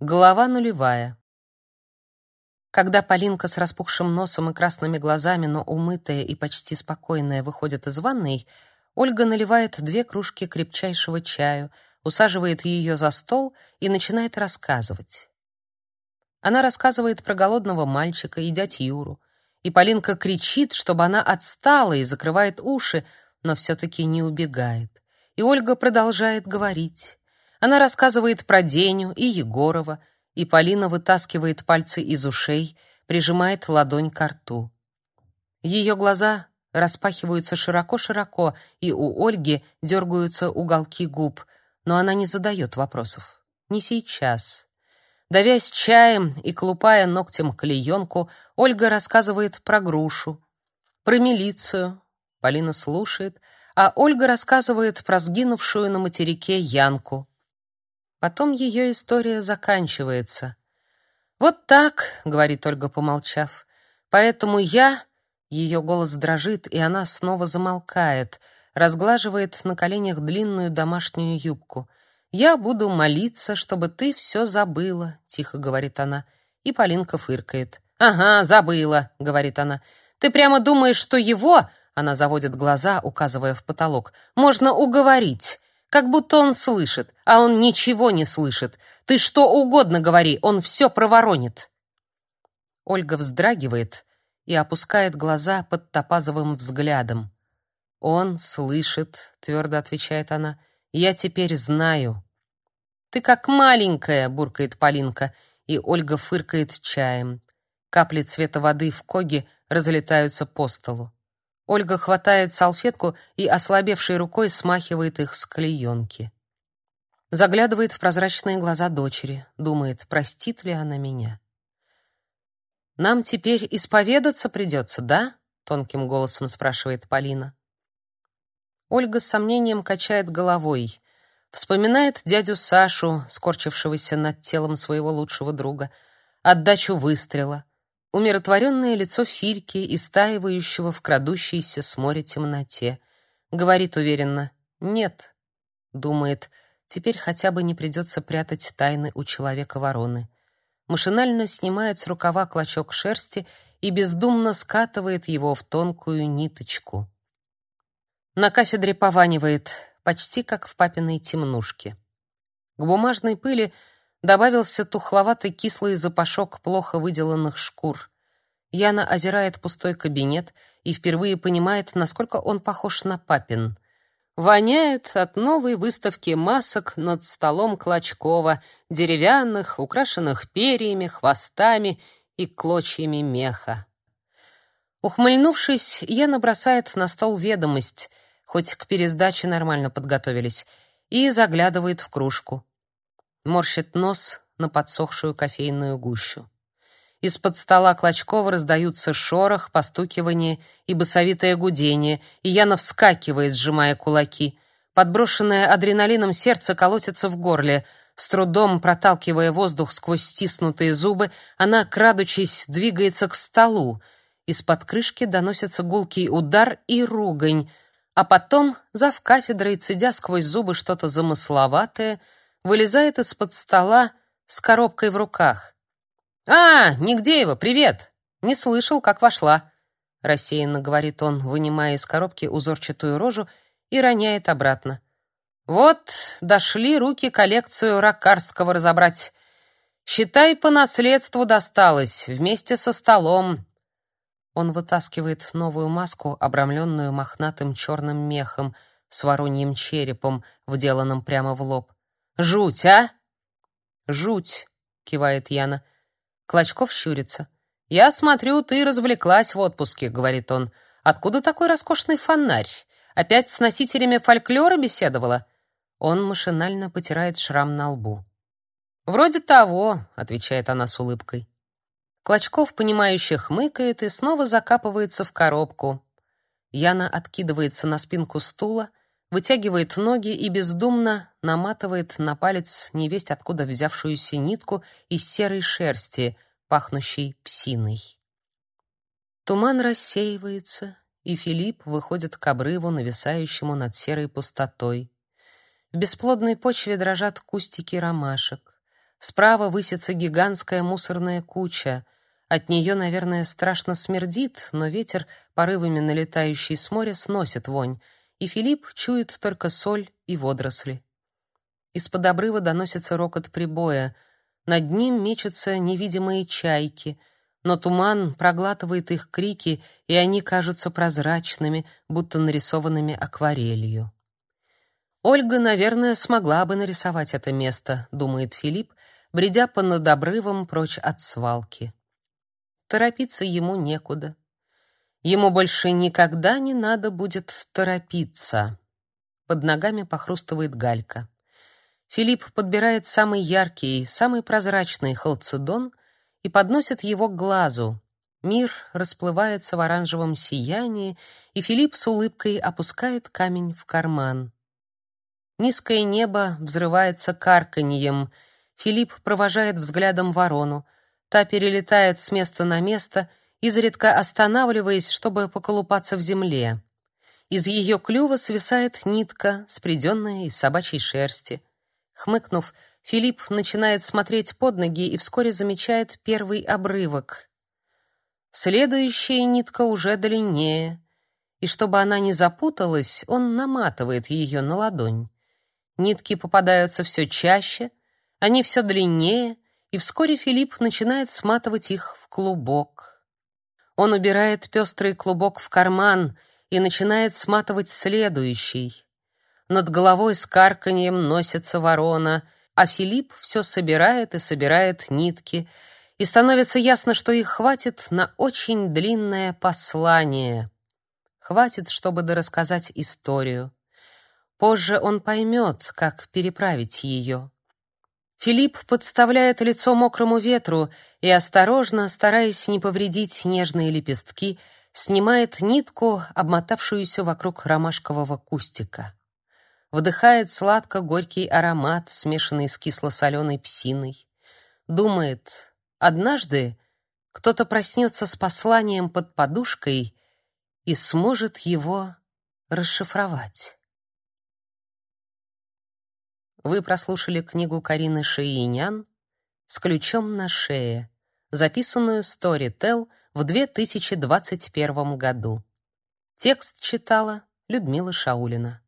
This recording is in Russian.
Глава нулевая. Когда Полинка с распухшим носом и красными глазами, но умытая и почти спокойная, выходит из ванной, Ольга наливает две кружки крепчайшего чаю, усаживает ее за стол и начинает рассказывать. Она рассказывает про голодного мальчика и дядь Юру, и Полинка кричит, чтобы она отстала и закрывает уши, но все-таки не убегает. И Ольга продолжает говорить. Она рассказывает про Деню и Егорова, и Полина вытаскивает пальцы из ушей, прижимает ладонь к рту. Ее глаза распахиваются широко-широко, и у Ольги дергаются уголки губ, но она не задает вопросов. Не сейчас. Давясь чаем и колупая ногтем клеенку, Ольга рассказывает про грушу, про милицию. Полина слушает, а Ольга рассказывает про сгинувшую на материке Янку. Потом ее история заканчивается. «Вот так», — говорит Ольга, помолчав, — «поэтому я...» Ее голос дрожит, и она снова замолкает, разглаживает на коленях длинную домашнюю юбку. «Я буду молиться, чтобы ты все забыла», — тихо говорит она. И Полинка фыркает. «Ага, забыла», — говорит она. «Ты прямо думаешь, что его...» — она заводит глаза, указывая в потолок. «Можно уговорить как будто он слышит, а он ничего не слышит. Ты что угодно говори, он все проворонит. Ольга вздрагивает и опускает глаза под топазовым взглядом. Он слышит, твердо отвечает она. Я теперь знаю. Ты как маленькая, буркает Полинка, и Ольга фыркает чаем. Капли цвета воды в коге разлетаются по столу. Ольга хватает салфетку и ослабевшей рукой смахивает их с клеенки. Заглядывает в прозрачные глаза дочери, думает, простит ли она меня. «Нам теперь исповедаться придется, да?» — тонким голосом спрашивает Полина. Ольга с сомнением качает головой. Вспоминает дядю Сашу, скорчившегося над телом своего лучшего друга, отдачу выстрела — умиротворенное лицо Фильки, истаивающего в крадущейся с моря темноте. Говорит уверенно «нет». Думает, теперь хотя бы не придется прятать тайны у человека-вороны. Машинально снимает с рукава клочок шерсти и бездумно скатывает его в тонкую ниточку. На кафедре пованивает, почти как в папиной темнушке. К бумажной пыли добавился тухловатый кислый запашок плохо выделанных шкур. Яна озирает пустой кабинет и впервые понимает, насколько он похож на папин. Воняет от новой выставки масок над столом Клочкова, деревянных, украшенных перьями, хвостами и клочьями меха. Ухмыльнувшись, Яна бросает на стол ведомость, хоть к пересдаче нормально подготовились, и заглядывает в кружку морщит нос на подсохшую кофейную гущу. Из-под стола Клочкова раздаются шорох, постукивание и басовитое гудение, и Яна вскакивает, сжимая кулаки. Подброшенное адреналином сердце колотится в горле. С трудом проталкивая воздух сквозь стиснутые зубы, она, крадучись, двигается к столу. Из-под крышки доносится гулкий удар и ругань, а потом, зав кафедрой, цедя сквозь зубы что-то замысловатое, вылезает из-под стола с коробкой в руках. «А, Нигдеева, привет! Не слышал, как вошла!» Рассеянно говорит он, вынимая из коробки узорчатую рожу и роняет обратно. «Вот, дошли руки коллекцию Ракарского разобрать. Считай, по наследству досталось, вместе со столом». Он вытаскивает новую маску, обрамленную мохнатым черным мехом с вороньим черепом, вделанным прямо в лоб. Жуть, а? Жуть, кивает Яна. Клочков щурится. Я смотрю, ты развлеклась в отпуске, говорит он. Откуда такой роскошный фонарь? Опять с носителями фольклора беседовала? Он машинально потирает шрам на лбу. Вроде того, отвечает она с улыбкой. Клочков, понимающе хмыкает и снова закапывается в коробку. Яна откидывается на спинку стула, вытягивает ноги и бездумно наматывает на палец невесть откуда взявшуюся нитку из серой шерсти, пахнущей псиной. Туман рассеивается, и Филипп выходит к обрыву, нависающему над серой пустотой. В бесплодной почве дрожат кустики ромашек. Справа высится гигантская мусорная куча. От нее, наверное, страшно смердит, но ветер, порывами налетающий с моря, сносит вонь, и Филипп чует только соль и водоросли. Из-под обрыва доносится рокот прибоя. Над ним мечутся невидимые чайки, но туман проглатывает их крики, и они кажутся прозрачными, будто нарисованными акварелью. Ольга, наверное, смогла бы нарисовать это место, думает Филипп, бредя по над обрывом прочь от свалки. Торопиться ему некуда. Ему больше никогда не надо будет торопиться. Под ногами похрустывает галька. Филипп подбирает самый яркий, самый прозрачный халцедон и подносит его к глазу. Мир расплывается в оранжевом сиянии, и Филипп с улыбкой опускает камень в карман. Низкое небо взрывается карканьем. Филипп провожает взглядом ворону. Та перелетает с места на место, изредка останавливаясь, чтобы поколупаться в земле. Из ее клюва свисает нитка, спреденная из собачьей шерсти. Хмыкнув, Филипп начинает смотреть под ноги и вскоре замечает первый обрывок. Следующая нитка уже длиннее, и чтобы она не запуталась, он наматывает ее на ладонь. Нитки попадаются все чаще, они все длиннее, и вскоре Филипп начинает сматывать их в клубок. Он убирает пестрый клубок в карман и начинает сматывать следующий. Над головой с карканьем носится ворона, а Филипп все собирает и собирает нитки, и становится ясно, что их хватит на очень длинное послание. Хватит, чтобы дорассказать историю. Позже он поймет, как переправить ее. Филипп подставляет лицо мокрому ветру и осторожно, стараясь не повредить нежные лепестки, снимает нитку, обмотавшуюся вокруг ромашкового кустика. Вдыхает сладко-горький аромат, смешанный с кисло-соленой псиной. Думает, однажды кто-то проснется с посланием под подушкой и сможет его расшифровать. Вы прослушали книгу Карины Шеинян «С ключом на шее», записанную Storytel в 2021 году. Текст читала Людмила Шаулина.